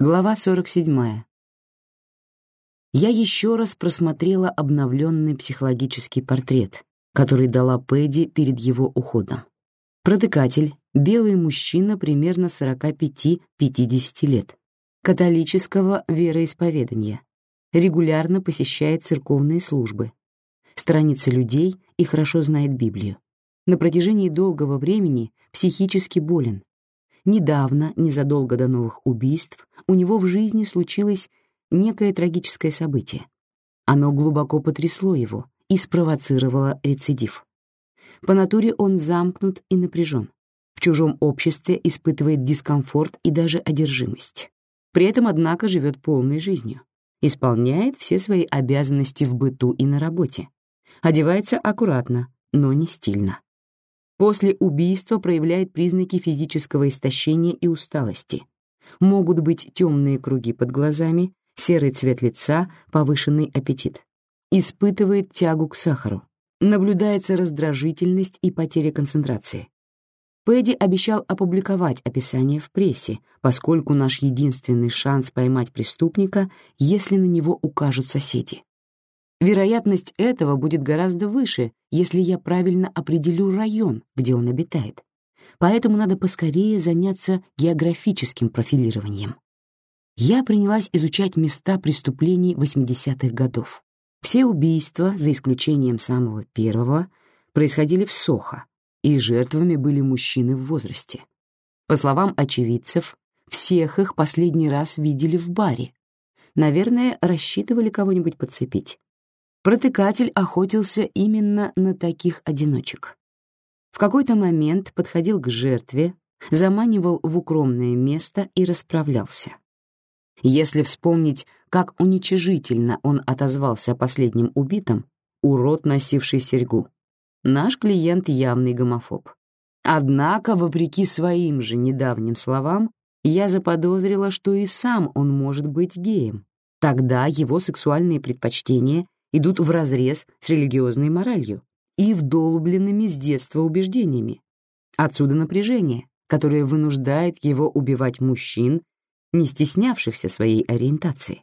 Глава 47. Я еще раз просмотрела обновленный психологический портрет, который дала Пэдди перед его уходом. Протыкатель — белый мужчина примерно 45-50 лет, католического вероисповедания, регулярно посещает церковные службы, страница людей и хорошо знает Библию. На протяжении долгого времени психически болен, Недавно, незадолго до новых убийств, у него в жизни случилось некое трагическое событие. Оно глубоко потрясло его и спровоцировало рецидив. По натуре он замкнут и напряжен. В чужом обществе испытывает дискомфорт и даже одержимость. При этом, однако, живет полной жизнью. Исполняет все свои обязанности в быту и на работе. Одевается аккуратно, но не стильно. После убийства проявляет признаки физического истощения и усталости. Могут быть темные круги под глазами, серый цвет лица, повышенный аппетит. Испытывает тягу к сахару. Наблюдается раздражительность и потеря концентрации. Пэдди обещал опубликовать описание в прессе, поскольку наш единственный шанс поймать преступника, если на него укажут соседи. Вероятность этого будет гораздо выше, если я правильно определю район, где он обитает. Поэтому надо поскорее заняться географическим профилированием. Я принялась изучать места преступлений 80-х годов. Все убийства, за исключением самого первого, происходили в Сохо, и жертвами были мужчины в возрасте. По словам очевидцев, всех их последний раз видели в баре. Наверное, рассчитывали кого-нибудь подцепить. Протыкатель охотился именно на таких одиночек. В какой-то момент подходил к жертве, заманивал в укромное место и расправлялся. Если вспомнить, как уничижительно он отозвался о последнем убитом, урод, носивший серьгу, наш клиент явный гомофоб. Однако, вопреки своим же недавним словам, я заподозрила, что и сам он может быть геем. Тогда его сексуальные предпочтения идут вразрез с религиозной моралью и вдолбленными с детства убеждениями. Отсюда напряжение, которое вынуждает его убивать мужчин, не стеснявшихся своей ориентации.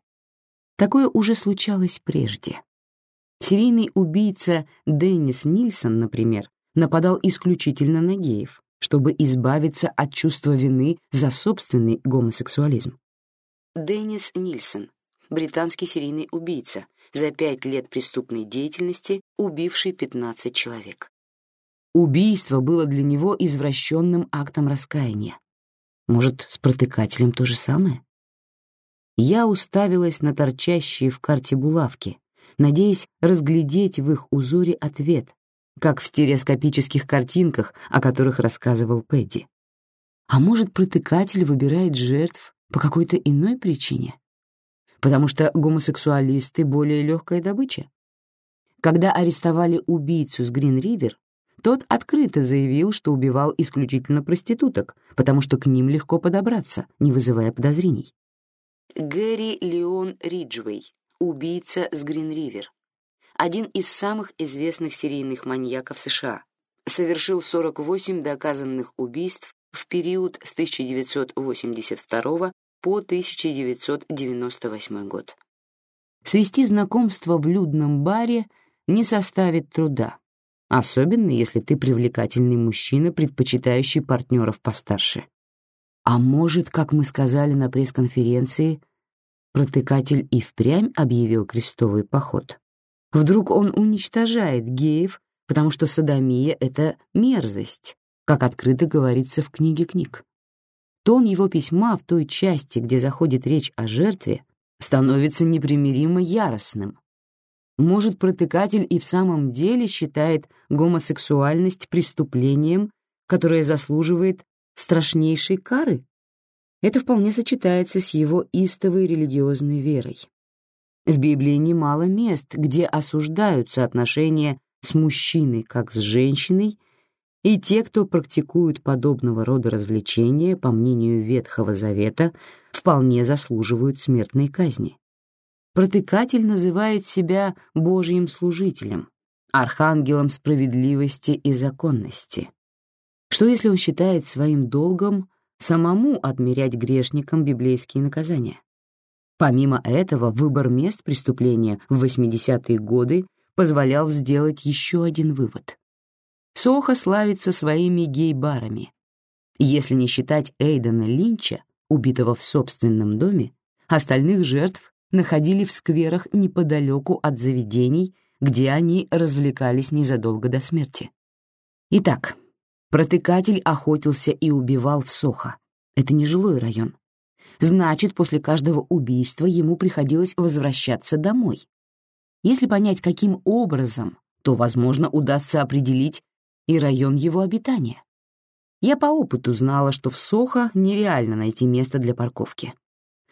Такое уже случалось прежде. Серийный убийца Деннис Нильсон, например, нападал исключительно на геев, чтобы избавиться от чувства вины за собственный гомосексуализм. Деннис Нильсон, британский серийный убийца, за пять лет преступной деятельности убивший 15 человек. Убийство было для него извращенным актом раскаяния. Может, с протыкателем то же самое? Я уставилась на торчащие в карте булавки, надеясь разглядеть в их узоре ответ, как в стереоскопических картинках, о которых рассказывал Пэдди. А может, протыкатель выбирает жертв по какой-то иной причине? Потому что гомосексуалисты — более легкая добыча. Когда арестовали убийцу с Грин-Ривер, тот открыто заявил, что убивал исключительно проституток, потому что к ним легко подобраться, не вызывая подозрений. Гэри Леон Риджвей, убийца с Грин-Ривер, один из самых известных серийных маньяков США, совершил 48 доказанных убийств в период с 1982 по 1998 год. Свести знакомство в людном баре не составит труда, особенно если ты привлекательный мужчина, предпочитающий партнеров постарше. А может, как мы сказали на пресс-конференции, протыкатель и впрямь объявил крестовый поход. Вдруг он уничтожает геев, потому что садомия — это мерзость, как открыто говорится в книге книг. Тон его письма в той части, где заходит речь о жертве, становится непримиримо яростным. Может, протыкатель и в самом деле считает гомосексуальность преступлением, которое заслуживает страшнейшей кары? Это вполне сочетается с его истовой религиозной верой. В Библии немало мест, где осуждаются отношения с мужчиной как с женщиной и те, кто практикуют подобного рода развлечения, по мнению Ветхого Завета, вполне заслуживают смертной казни. Протыкатель называет себя Божьим служителем, архангелом справедливости и законности. Что если он считает своим долгом самому отмерять грешникам библейские наказания. Помимо этого, выбор мест преступления в 80-е годы позволял сделать еще один вывод. Сохо славится своими гей-барами. Если не считать Эйдена Линча, убитого в собственном доме, остальных жертв находили в скверах неподалеку от заведений, где они развлекались незадолго до смерти. Итак, протыкатель охотился и убивал в Сохо. Это не жилой район. Значит, после каждого убийства ему приходилось возвращаться домой. Если понять, каким образом, то, возможно, удастся определить и район его обитания. Я по опыту знала, что в Сохо нереально найти место для парковки.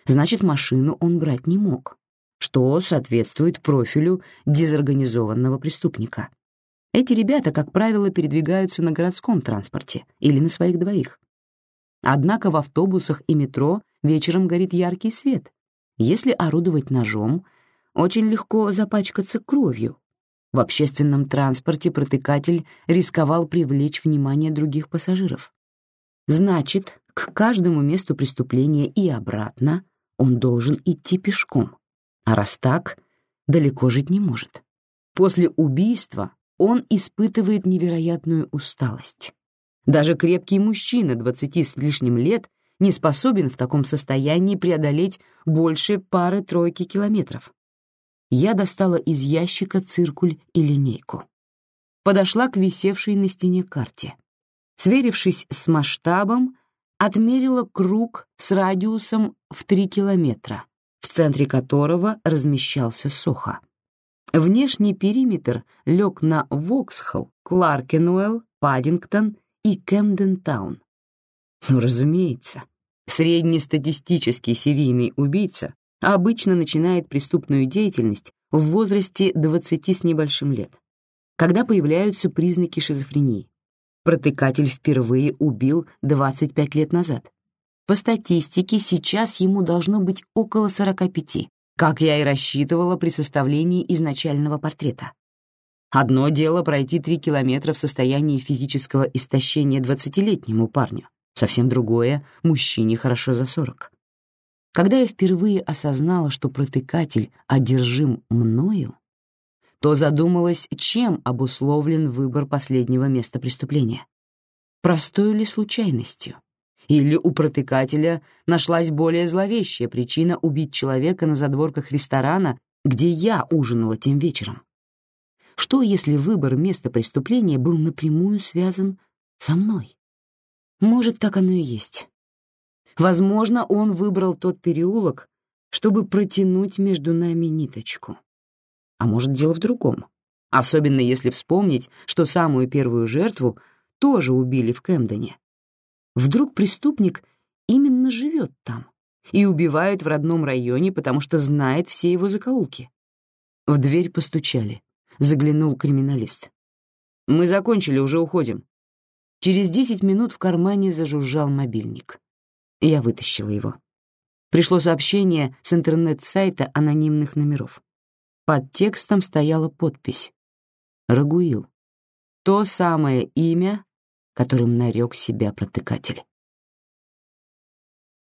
Значит, машину он брать не мог, что соответствует профилю дезорганизованного преступника. Эти ребята, как правило, передвигаются на городском транспорте или на своих двоих. Однако в автобусах и метро вечером горит яркий свет. Если орудовать ножом, очень легко запачкаться кровью. В общественном транспорте протыкатель рисковал привлечь внимание других пассажиров. Значит, к каждому месту преступления и обратно он должен идти пешком. А раз так, далеко жить не может. После убийства он испытывает невероятную усталость. Даже крепкий мужчина двадцати с лишним лет не способен в таком состоянии преодолеть больше пары-тройки километров. Я достала из ящика циркуль и линейку. Подошла к висевшей на стене карте. Сверившись с масштабом, отмерила круг с радиусом в 3 километра, в центре которого размещался Соха. Внешний периметр лег на Воксхолл, Кларкенуэлл, Паддингтон и Кэмден-таун. Ну, разумеется, среднестатистический серийный убийца обычно начинает преступную деятельность в возрасте 20 с небольшим лет, когда появляются признаки шизофрении. Протыкатель впервые убил 25 лет назад. По статистике, сейчас ему должно быть около 45, как я и рассчитывала при составлении изначального портрета. Одно дело пройти три километра в состоянии физического истощения двадцатилетнему парню, совсем другое — мужчине хорошо за сорок. Когда я впервые осознала, что протыкатель одержим мною, то задумалась, чем обусловлен выбор последнего места преступления. Простой ли случайностью? Или у протыкателя нашлась более зловещая причина убить человека на задворках ресторана, где я ужинала тем вечером? Что, если выбор места преступления был напрямую связан со мной? Может, так оно и есть. Возможно, он выбрал тот переулок, чтобы протянуть между нами ниточку. А может, дело в другом. Особенно если вспомнить, что самую первую жертву тоже убили в Кэмдене. Вдруг преступник именно живет там и убивает в родном районе, потому что знает все его закоулки. В дверь постучали заглянул криминалист. «Мы закончили, уже уходим». Через десять минут в кармане зажужжал мобильник. Я вытащила его. Пришло сообщение с интернет-сайта анонимных номеров. Под текстом стояла подпись «Рагуил». То самое имя, которым нарек себя протыкатель.